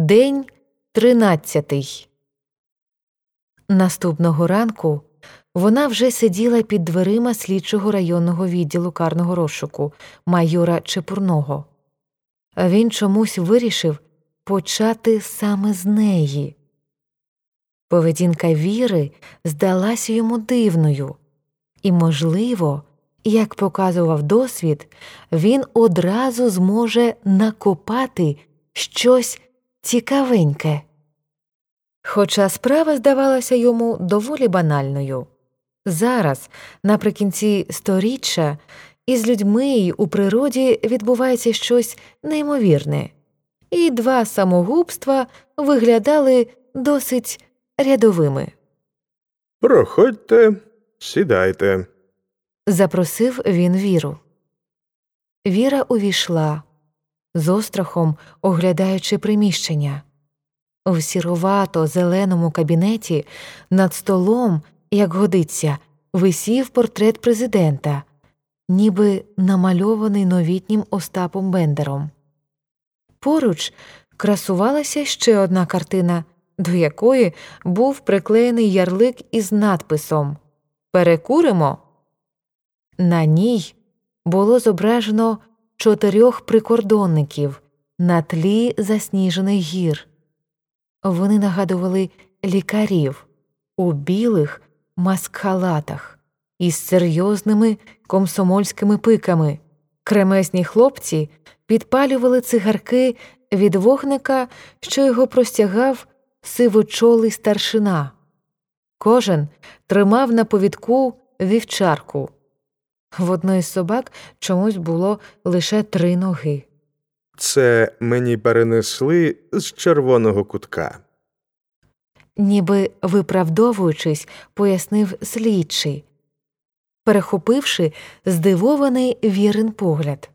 День тринадцятий. Наступного ранку вона вже сиділа під дверима слідчого районного відділу карного розшуку майора Чепурного. Він чомусь вирішив почати саме з неї. Поведінка Віри здалася йому дивною, і, можливо, як показував досвід, він одразу зможе накопати щось цікавеньке. Хоча справа здавалася йому доволі банальною. Зараз, наприкінці сторіччя, із людьми й у природі відбувається щось неймовірне, і два самогубства виглядали досить рядовими. Проходьте, сідайте. Запросив він Віру. Віра увійшла, з острахом оглядаючи приміщення. В сіровато зеленому кабінеті над столом, як годиться, висів портрет президента, ніби намальований новітнім Остапом Бендером. Поруч красувалася ще одна картина, до якої був приклеєний ярлик із надписом Перекуримо. На ній було зображено чотирьох прикордонників на тлі засніжених гір. Вони нагадували лікарів у білих маскхалатах із серйозними комсомольськими пиками. Кремезні хлопці підпалювали цигарки від вогника, що його простягав сивочолий старшина. Кожен тримав на повідку вівчарку. В одної з собак чомусь було лише три ноги. Це мені перенесли з червоного кутка. ніби виправдовуючись, пояснив слідчий, перехопивши здивований вірен погляд.